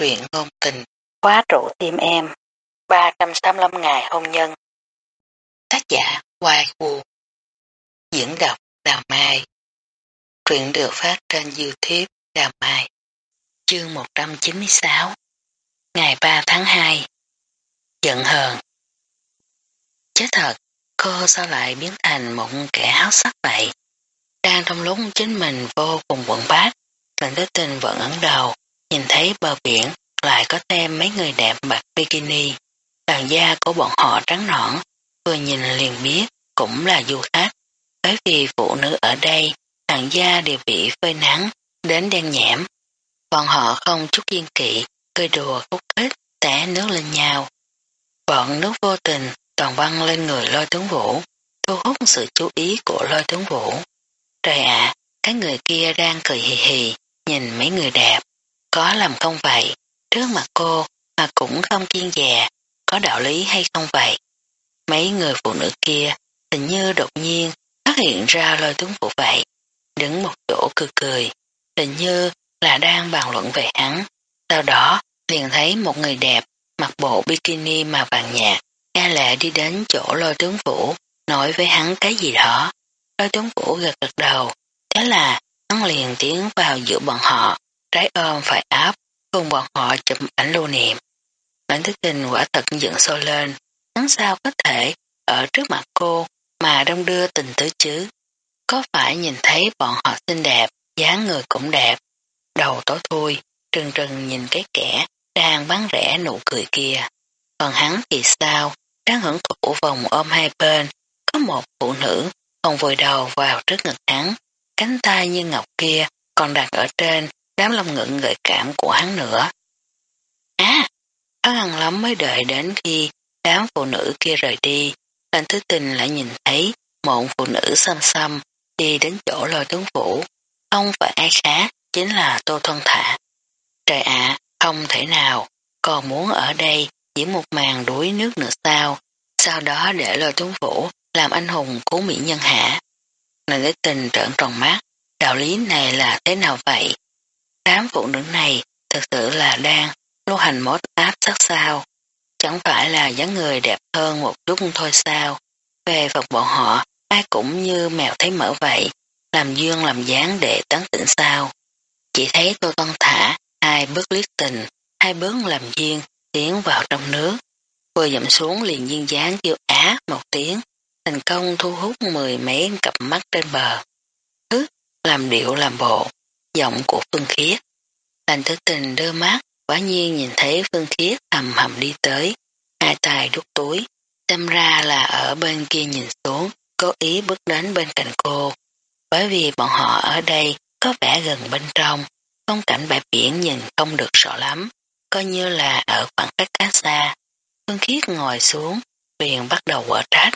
truyện ngôn tình, khóa trụ tim em, 385 ngày hôn nhân. Tác giả Hoài Vũ Diễn đọc Đào Mai. Truyện được phát trên Youtube Đào Mai. Chương 196 Ngày 3 tháng 2 Giận hờn. Chết thật, cô sao lại biến thành một kẻ háo sắc vậy? Đang trong lúc chính mình vô cùng quận bát, lần tới tình vẫn ấn đầu, nhìn thấy bờ biển lại có thêm mấy người đẹp mặc bikini. Làn da của bọn họ trắng nõn, vừa nhìn liền biết cũng là du khách. Bởi vì phụ nữ ở đây, làn da đều bị phơi nắng, đến đen nhẽm. Bọn họ không chút kiên kỵ, cười đùa khúc khích, té nước lên nhau. Bọn nước vô tình toàn văng lên người lôi tướng vũ, thu hút sự chú ý của lôi tướng vũ. Trời ạ, cái người kia đang cười hì hì, nhìn mấy người đẹp. Có làm không vậy, trước mặt cô mà cũng không kiên dè, có đạo lý hay không vậy? Mấy người phụ nữ kia hình như đột nhiên phát hiện ra lời tướng phụ vậy, đứng một chỗ cười cười, hình như là đang bàn luận về hắn. Sau đó liền thấy một người đẹp mặc bộ bikini mà vàng nhạt, e lệ đi đến chỗ lôi tướng phủ, nói với hắn cái gì đó. Lôi tướng phủ gật gật đầu, thế là hắn liền tiến vào giữa bọn họ, trái ôm phải áp, cùng bọn họ chụp ảnh lưu niệm. Lãnh thức tình quả thật dựng sôi lên, hắn sao có thể ở trước mặt cô mà đông đưa tình tứ chứ. Có phải nhìn thấy bọn họ xinh đẹp, dáng người cũng đẹp, đầu tối thui, trừng trừng nhìn cái kẻ đang bán rẻ nụ cười kia. Còn hắn thì sao, đang hưởng thụ vòng ôm hai bên, có một phụ nữ còn vùi đầu vào trước ngực hắn, cánh tay như ngọc kia còn đặt ở trên đám lông ngựng gợi cảm của hắn nữa. À, Á, hắn hằng lắm mới đợi đến khi đám phụ nữ kia rời đi, Lành thứ tình lại nhìn thấy một phụ nữ xăm xăm đi đến chỗ lôi tướng phủ. Không phải ai khác, chính là Tô Thân Thả. Trời ạ, không thể nào, còn muốn ở đây diễn một màn đuối nước nữa sao, sau đó để lôi tướng phủ làm anh hùng cứu mỹ nhân hả. Lành thứ tình trợn tròn mắt, đạo lý này là thế nào vậy? Đám phụ nữ này thực sự là đang lưu hành mốt áp sát sao. Chẳng phải là dáng người đẹp hơn một chút thôi sao. Về phần bọn họ, ai cũng như mèo thấy mỡ vậy, làm dương làm dáng để tán tỉnh sao. Chỉ thấy tôi con thả, hai bước liếc tình, hai bước làm duyên, tiến vào trong nước. Vừa dậm xuống liền duyên dáng kêu á một tiếng, thành công thu hút mười mấy cặp mắt trên bờ. Hứ, làm điệu làm bộ, giọng của Phương Khiết. Lành tử tình đưa mắt, quả nhiên nhìn thấy Phương Khiết hầm hầm đi tới, hai tay đút túi, xem ra là ở bên kia nhìn xuống, cố ý bước đến bên cạnh cô. Bởi vì bọn họ ở đây có vẻ gần bên trong, phong cảnh bãi biển nhìn không được rõ lắm, coi như là ở khoảng cách khá xa. Phương Khiết ngồi xuống, liền bắt đầu quở trách.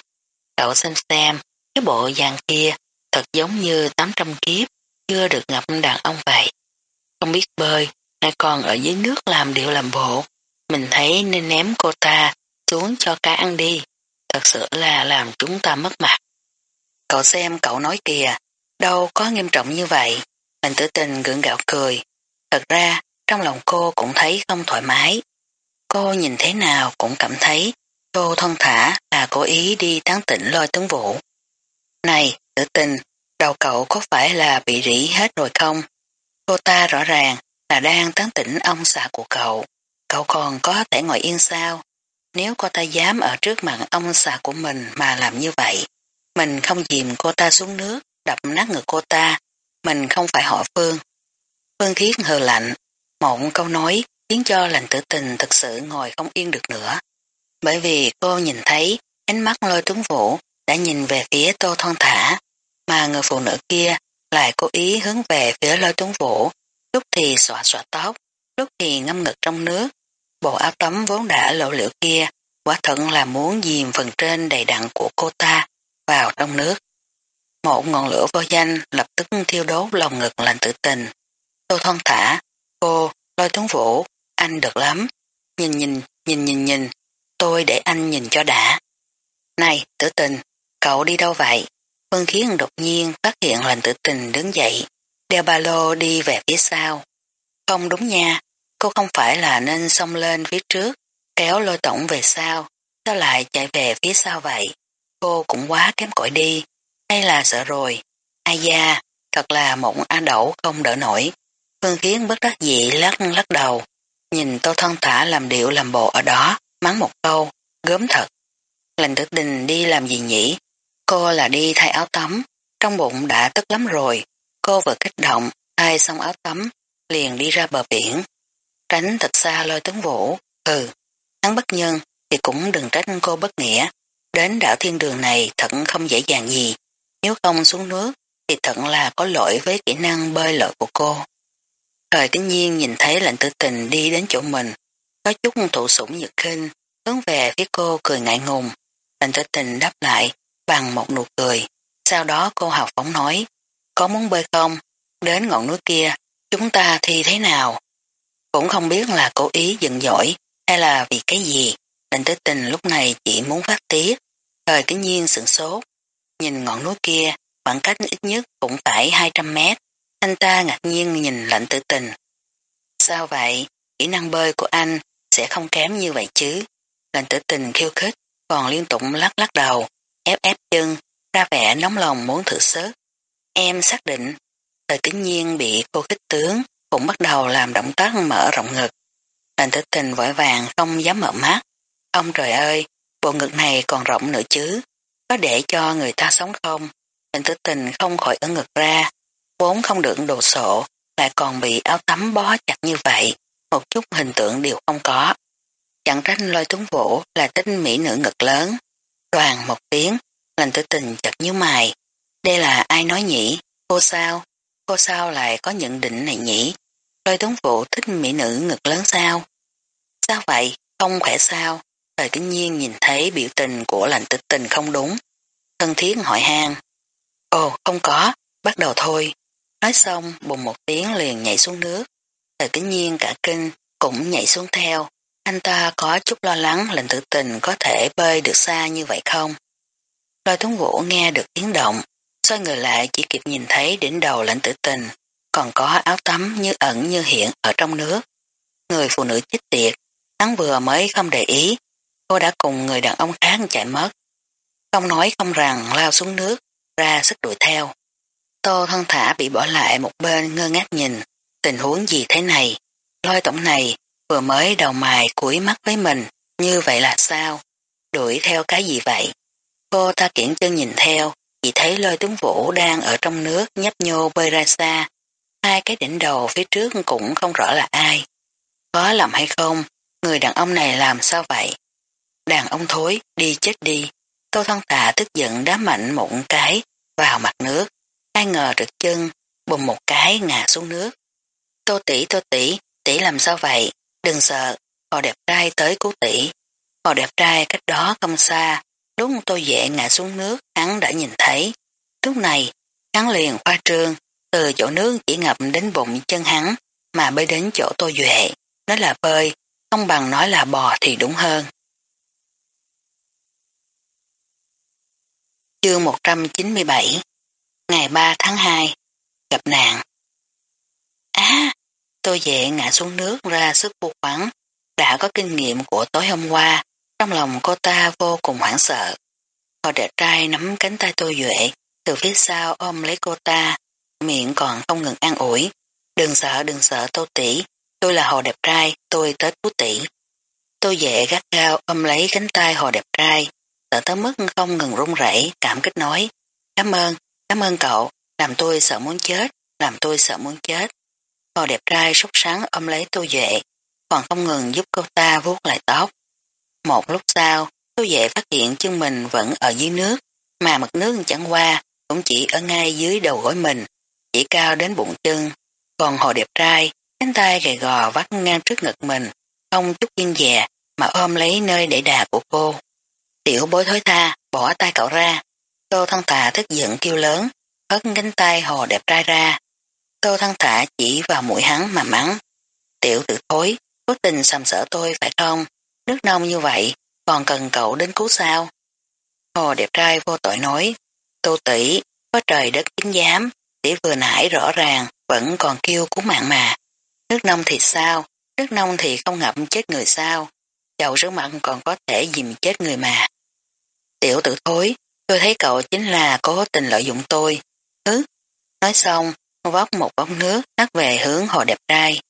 Cậu xem xem, cái bộ dàn kia thật giống như 800 kiếp, chưa được ngập đàn ông vậy. Không biết bơi, lại còn ở dưới nước làm điệu làm bộ. Mình thấy nên ném cô ta xuống cho cá ăn đi. Thật sự là làm chúng ta mất mặt. Cậu xem cậu nói kìa, đâu có nghiêm trọng như vậy. Mình tử tình gượng gạo cười. Thật ra, trong lòng cô cũng thấy không thoải mái. Cô nhìn thế nào cũng cảm thấy cô thân thả là cố ý đi tán tỉnh lôi tướng vũ. Này, tử tình, đầu cậu có phải là bị rỉ hết rồi không? Cô ta rõ ràng là đang tán tỉnh ông xã của cậu. Cậu còn có thể ngồi yên sao? Nếu cô ta dám ở trước mặt ông xã của mình mà làm như vậy, mình không dìm cô ta xuống nước, đập nát ngực cô ta, mình không phải họ Phương. Phương Thiết hờ lạnh, một câu nói khiến cho lành tử tình thực sự ngồi không yên được nữa. Bởi vì cô nhìn thấy ánh mắt lôi tuấn vũ đã nhìn về phía tô thon thả, mà người phụ nữ kia lại cố ý hướng về phía lôi tuấn vũ, lúc thì xòa xòa tóc, lúc thì ngâm ngực trong nước. Bộ áo tắm vốn đã lộ liễu kia, quả thận là muốn dìm phần trên đầy đặn của cô ta vào trong nước. Một ngọn lửa vô danh lập tức thiêu đốt lòng ngực lành tự tình. Tô thon thả, cô, lôi tuấn vũ, anh được lắm. Nhìn nhìn, nhìn nhìn nhìn, tôi để anh nhìn cho đã. Này, tử tình, cậu đi đâu vậy? Vân Khiến đột nhiên phát hiện lành tử tình đứng dậy, đeo ba lô đi về phía sau. Không đúng nha, cô không phải là nên xông lên phía trước, kéo lôi tổng về sau, sao lại chạy về phía sau vậy? Cô cũng quá kém cỏi đi, hay là sợ rồi? Ai da, thật là một A đậu không đỡ nổi. Phương Kiến bất đắc dĩ lắc lắc đầu, nhìn tô thân thả làm điệu làm bộ ở đó, mắng một câu, gớm thật. Lành tử tình đi làm gì nhỉ? Cô là đi thay áo tắm, trong bụng đã tức lắm rồi. Cô vừa kích động, thay xong áo tắm, liền đi ra bờ biển. Tránh thật xa lôi tướng vũ, ừ, hắn bất nhân thì cũng đừng trách cô bất nghĩa. Đến đảo thiên đường này thật không dễ dàng gì. Nếu không xuống nước thì thật là có lỗi với kỹ năng bơi lội của cô. Thời tín nhiên nhìn thấy lệnh tử tình đi đến chỗ mình, có chút thụ sủng nhược khinh, hướng về phía cô cười ngại ngùng. Lệnh tử tình đáp lại bằng một nụ cười. Sau đó cô học phóng nói, có muốn bơi không? Đến ngọn núi kia, chúng ta thi thế nào? Cũng không biết là cố ý giận dỗi hay là vì cái gì. Lệnh tử tình lúc này chỉ muốn phát tiết. Thời tín nhiên sửng sốt. Nhìn ngọn núi kia, khoảng cách ít nhất cũng phải 200 mét. Anh ta ngạc nhiên nhìn lệnh tử tình. Sao vậy? Kỹ năng bơi của anh sẽ không kém như vậy chứ. Lệnh tử tình khiêu khích, còn liên tục lắc lắc đầu, ép ép chân, ra vẻ nóng lòng muốn thử sức. Em xác định, thời tính nhiên bị cô kích tướng, cũng bắt đầu làm động tác mở rộng ngực. Lệnh tử tình vội vàng không dám mở mắt. Ông trời ơi, bộ ngực này còn rộng nữa chứ, có để cho người ta sống không? Lệnh tử tình không khỏi ấn ngực ra, vốn không được đồ sộ, lại còn bị áo tắm bó chặt như vậy, một chút hình tượng đều không có. Chẳng trách lôi tuấn vũ là tính mỹ nữ ngực lớn. Đoàn một tiếng, lành tử tình chật như mày. Đây là ai nói nhỉ? Cô sao? Cô sao lại có nhận định này nhỉ? Lôi tuấn vụ thích mỹ nữ ngực lớn sao? Sao vậy? Không khỏe sao? Thời kinh nhiên nhìn thấy biểu tình của lành tử tình không đúng. Thân thiết hỏi han. Ồ, không có, bắt đầu thôi. Nói xong, bùng một tiếng liền nhảy xuống nước. Thời kính nhiên cả kinh, cũng nhảy xuống theo. Anh ta có chút lo lắng lệnh tử tình có thể bơi được xa như vậy không? Lôi tuấn vũ nghe được tiếng động, xoay người lại chỉ kịp nhìn thấy đỉnh đầu lệnh tử tình, còn có áo tắm như ẩn như hiện ở trong nước. Người phụ nữ chết tiệt, hắn vừa mới không để ý, cô đã cùng người đàn ông khác chạy mất. Không nói không rằng lao xuống nước, ra sức đuổi theo. Tô thân thả bị bỏ lại một bên ngơ ngác nhìn, tình huống gì thế này, lôi tổng này vừa mới đầu mài cuối mắt với mình, như vậy là sao? Đuổi theo cái gì vậy? Cô ta kiển chân nhìn theo, chỉ thấy lôi tướng vũ đang ở trong nước nhấp nhô bơi ra xa. Hai cái đỉnh đầu phía trước cũng không rõ là ai. Có lầm hay không? Người đàn ông này làm sao vậy? Đàn ông thối, đi chết đi. Tô thân tà tức giận đá mạnh một cái vào mặt nước. Ai ngờ rực chân, bùng một cái ngã xuống nước. Tô tỷ tô tỷ, tỷ làm sao vậy? Đừng sợ, họ đẹp trai tới cứu tỷ. Họ đẹp trai cách đó không xa, lúc tôi dễ ngã xuống nước, hắn đã nhìn thấy. Lúc này, hắn liền khoa trương, từ chỗ nước chỉ ngập đến bụng chân hắn, mà bơi đến chỗ tôi duệ. Nói là bơi, không bằng nói là bò thì đúng hơn. Chương 197 Ngày 3 tháng 2 Gặp nạn Á, tôi Dệ ngã xuống nước ra sức vô quắn, đã có kinh nghiệm của tối hôm qua, trong lòng cô ta vô cùng hoảng sợ. Họ đẹp trai nắm cánh tay tôi duệ, từ phía sau ôm lấy cô ta, miệng còn không ngừng an ủi. Đừng sợ, đừng sợ tô tỷ, tôi là hồ đẹp trai, tôi tới cứu tỷ. Tôi dễ gắt gao ôm lấy cánh tay hồ đẹp trai, sợ tới mức không ngừng run rẩy, cảm kích nói. Cảm ơn, cảm ơn cậu, làm tôi sợ muốn chết, làm tôi sợ muốn chết. Hồ đẹp trai sốt sáng ôm lấy Tô Duệ, còn không ngừng giúp cô ta vuốt lại tóc. Một lúc sau, Tô Duệ phát hiện chân mình vẫn ở dưới nước, mà mặt nước chẳng qua cũng chỉ ở ngay dưới đầu gối mình, chỉ cao đến bụng chân. Còn hồ đẹp trai, cánh tay gầy gò vắt ngang trước ngực mình, không chút yên dè mà ôm lấy nơi để đà của cô. Tiểu bối thối tha, bỏ tay cậu ra. Tô thân tà tức giận kêu lớn, hất cánh tay hồ đẹp trai ra. Tô Thăng thả chỉ vào mũi hắn mà mắng. Tiểu tử thối, cố tình sầm sở tôi phải không? Nước nông như vậy, còn cần cậu đến cứu sao? Hồ đẹp trai vô tội nói, tô tỷ có trời đất kính giám, tỷ vừa nãy rõ ràng vẫn còn kêu cứu mạng mà. Nước nông thì sao? Nước nông thì không ngậm chết người sao, chậu rửa mặt còn có thể dìm chết người mà. Tiểu tử thối, tôi thấy cậu chính là cố tình lợi dụng tôi. Hứ, nói xong, vóp một bóng nước nát về hướng hồ đẹp trai.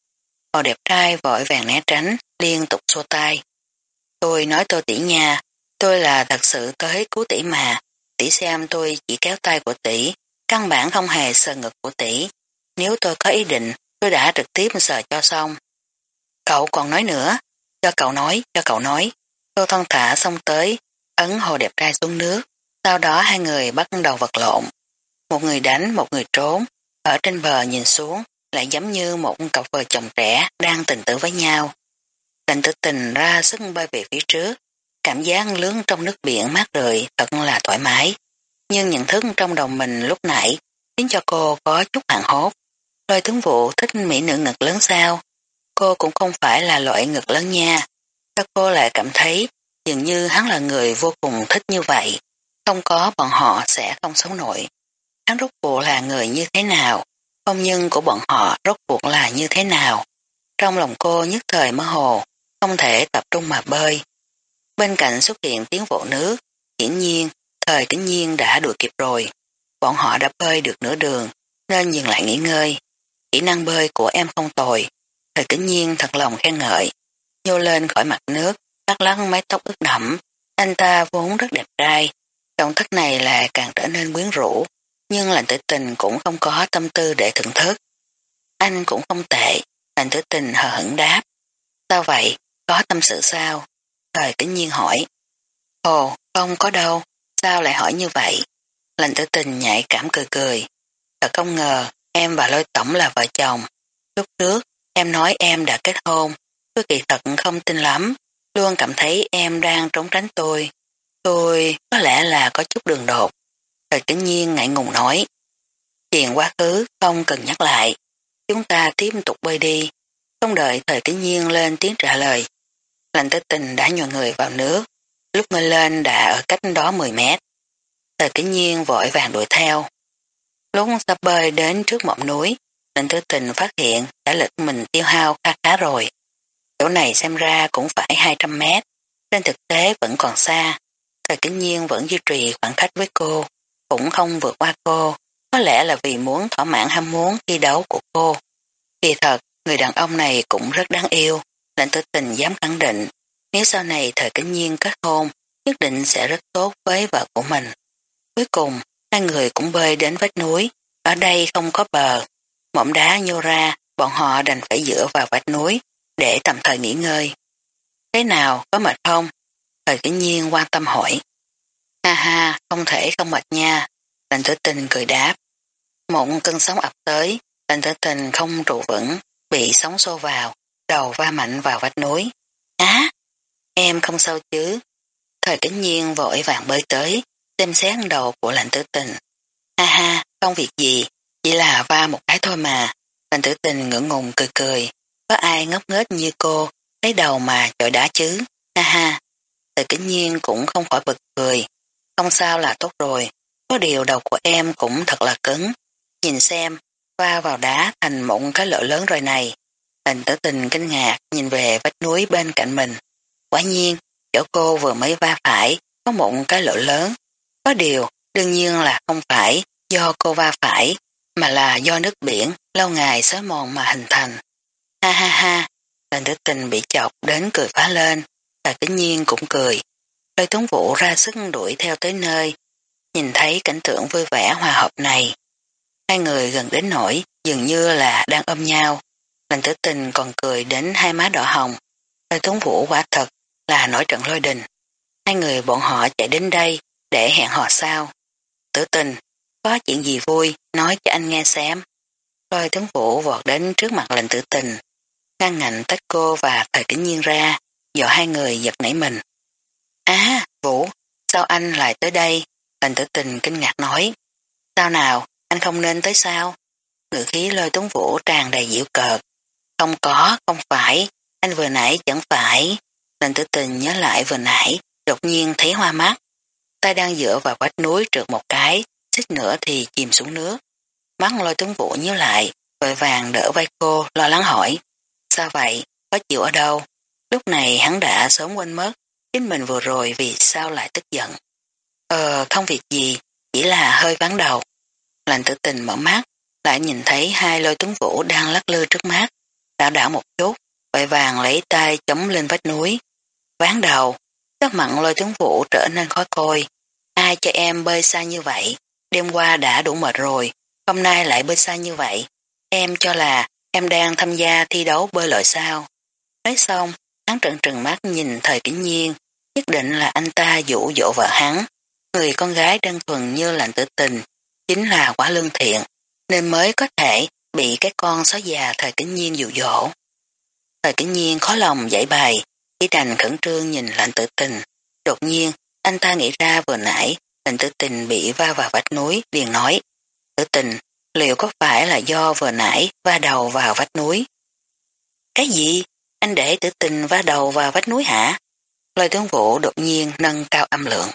Hồ đẹp trai vội vàng né tránh, liên tục xua tay. Tôi nói tôi tỷ nha, tôi là thật sự tới cứu tỷ mà. Tỷ xem tôi chỉ kéo tay của tỷ, căn bản không hề sờ ngực của tỷ. Nếu tôi có ý định, tôi đã trực tiếp sờ cho xong. Cậu còn nói nữa, cho cậu nói, cho cậu nói. Tô thân thả xong tới, ấn hồ đẹp trai xuống nước. Sau đó hai người bắt đầu vật lộn. Một người đánh, một người trốn. Ở trên bờ nhìn xuống, lại giống như một cặp vợ chồng trẻ đang tình tử với nhau. Lệnh tử tình ra sức bơi về phía trước, cảm giác lướng trong nước biển mát rượi thật là thoải mái. Nhưng nhận thức trong đầu mình lúc nãy khiến cho cô có chút hạn hốt. Lôi tướng vụ thích mỹ nữ ngực lớn sao? Cô cũng không phải là loại ngực lớn nha. Các cô lại cảm thấy dường như hắn là người vô cùng thích như vậy. Không có bọn họ sẽ không sống nổi. Hắn rốt cuộc là người như thế nào? Công nhân của bọn họ rốt cuộc là như thế nào? Trong lòng cô nhất thời mơ hồ, không thể tập trung mà bơi. Bên cạnh xuất hiện tiếng vỗ nước, hiển nhiên, thời tĩnh nhiên đã đuổi kịp rồi. Bọn họ đã bơi được nửa đường, nên dừng lại nghỉ ngơi. Kỹ năng bơi của em không tồi, thời tĩnh nhiên thật lòng khen ngợi. Nhô lên khỏi mặt nước, lắc lắc mái tóc ướt đẫm. Anh ta vốn rất đẹp trai, động tác này là càng trở nên quyến rũ, nhưng lành tử tình cũng không có tâm tư để thưởng thức. Anh cũng không tệ, lành tử tình hờ hững đáp. Sao vậy, có tâm sự sao? Thời kính nhiên hỏi. Ồ, không có đâu, sao lại hỏi như vậy? Lành tử tình nhạy cảm cười cười. Thật không ngờ, em và lôi tổng là vợ chồng. Lúc trước, em nói em đã kết hôn, tôi kỳ thật không tin lắm, luôn cảm thấy em đang trốn tránh tôi. Tôi có lẽ là có chút đường đột. Thời kính nhiên ngại ngùng nói. Chuyện quá khứ không cần nhắc lại. Chúng ta tiếp tục bơi đi. Không đợi thời kính nhiên lên tiếng trả lời. Lành tới tình đã nhòi người vào nước. Lúc mới lên đã ở cách đó 10 mét. Thời kính nhiên vội vàng đuổi theo. Lúc sắp bơi đến trước mỏm núi, lệnh tư tình phát hiện đã lực mình tiêu hao khá khá rồi. Chỗ này xem ra cũng phải 200 mét, trên thực tế vẫn còn xa. Thời kính nhiên vẫn duy trì khoảng cách với cô, cũng không vượt qua cô, có lẽ là vì muốn thỏa mãn ham muốn thi đấu của cô. Kỳ thật, người đàn ông này cũng rất đáng yêu, lệnh tử tình dám khẳng định, nếu sau này thời kính nhiên kết hôn, nhất định sẽ rất tốt với vợ của mình. Cuối cùng, hai người cũng bơi đến vách núi, ở đây không có bờ. Mỏm đá nhô ra, bọn họ đành phải dựa vào vách núi để tạm thời nghỉ ngơi. Thế nào, có mệt không? Thời kính nhiên quan tâm hỏi. Ha ha, không thể không mệt nha. Lệnh tử tình cười đáp. Một cơn sóng ập tới, lệnh tử tình không trụ vững, bị sóng xô vào, đầu va mạnh vào vách núi. Á, em không sao chứ. Thời tĩnh nhiên vội vàng bơi tới, xem xét đầu của lệnh tử tình. Ha ha, không việc gì, chỉ là va một cái thôi mà. Lệnh tử tình ngưỡng ngùng cười cười. Có ai ngốc nghếch như cô, lấy đầu mà chọi đá chứ. Ha ha. Thời tĩnh nhiên cũng không khỏi bực cười. Không sao là tốt rồi. Có điều đầu của em cũng thật là cứng. Nhìn xem, va vào đá thành một cái lỗ lớn rồi này. Hình tử tình kinh ngạc nhìn về vách núi bên cạnh mình. Quả nhiên, chỗ cô vừa mới va phải, có một cái lỗ lớn. Có điều, đương nhiên là không phải do cô va phải, mà là do nước biển lâu ngày xói mòn mà hình thành. Ha ha ha, hình tử tình bị chọc đến cười phá lên, và kính nhiên cũng cười. Lôi tuấn vũ ra sức đuổi theo tới nơi, nhìn thấy cảnh tượng vui vẻ hòa hợp này. Hai người gần đến nỗi dường như là đang ôm nhau. Lành tử tình còn cười đến hai má đỏ hồng. Lôi tuấn vũ quả thật là nổi trận lôi đình. Hai người bọn họ chạy đến đây để hẹn hò sao. Tử tình, có chuyện gì vui, nói cho anh nghe xem. Lôi tướng vũ vọt đến trước mặt lệnh tử tình. Ngăn ngạnh tách cô và thời kính nhiên ra, dọ hai người giật nảy mình. Á, Vũ, sao anh lại tới đây? Lành tử tình kinh ngạc nói. Sao nào, anh không nên tới sao? Ngữ khí lôi tuấn vũ tràn đầy dịu cợt. Không có, không phải, anh vừa nãy chẳng phải. Lành tử tình nhớ lại vừa nãy, đột nhiên thấy hoa mắt. Tay đang dựa vào vách núi trượt một cái, xích nữa thì chìm xuống nước. Mắt lôi tuấn vũ nhớ lại, vội vàng đỡ vai cô, lo lắng hỏi. Sao vậy, Có chịu ở đâu. Lúc này hắn đã sớm quên mất, chính mình vừa rồi vì sao lại tức giận. Ờ, không việc gì, chỉ là hơi vắng đầu. Lành tử tình mở mắt, lại nhìn thấy hai lôi tuấn vũ đang lắc lư trước mắt, đảo đảo một chút, vội vàng lấy tay chống lên vách núi. Ván đầu, các mặn lôi tuấn vũ trở nên khó coi. Ai cho em bơi xa như vậy, đêm qua đã đủ mệt rồi, hôm nay lại bơi xa như vậy. Em cho là em đang tham gia thi đấu bơi lội sao. Nói xong, hắn trợn trừng mắt nhìn thời kỷ nhiên, nhất định là anh ta dụ dỗ vợ hắn. Người con gái đơn thuần như lạnh tử tình, chính là quá lương thiện, nên mới có thể bị cái con xó già thời kính nhiên dụ dỗ. Thời kính nhiên khó lòng giải bài, chỉ đành khẩn trương nhìn lạnh tử tình. Đột nhiên, anh ta nghĩ ra vừa nãy, lạnh tử tình bị va vào vách núi, liền nói. Tử tình, liệu có phải là do vừa nãy va đầu vào vách núi? Cái gì? Anh để tử tình va đầu vào vách núi hả? Lời tướng vũ đột nhiên nâng cao âm lượng.